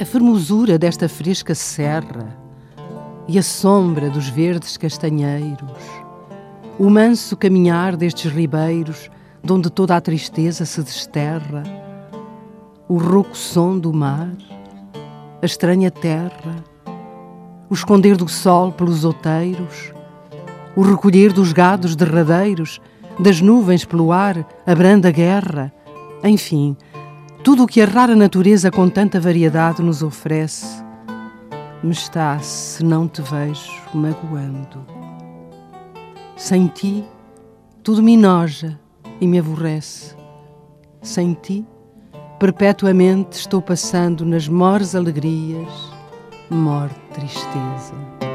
A fermosura desta fresca serra e a sombra dos verdes castanheiros, o manso caminhar destes ribeiros, donde toda a tristeza se desterra, o rouco som do mar, a estranha terra, o esconder do sol pelos outeiros, o recolher dos gados derradeiros, das nuvens pelo ar, a branda guerra, enfim, tudo o que a rara natureza com tanta variedade nos oferece, me está, se não te vejo, magoando. Sem ti, tudo me enoja e me aborrece. Sem ti, perpetuamente estou passando nas mores alegrias, morte tristeza.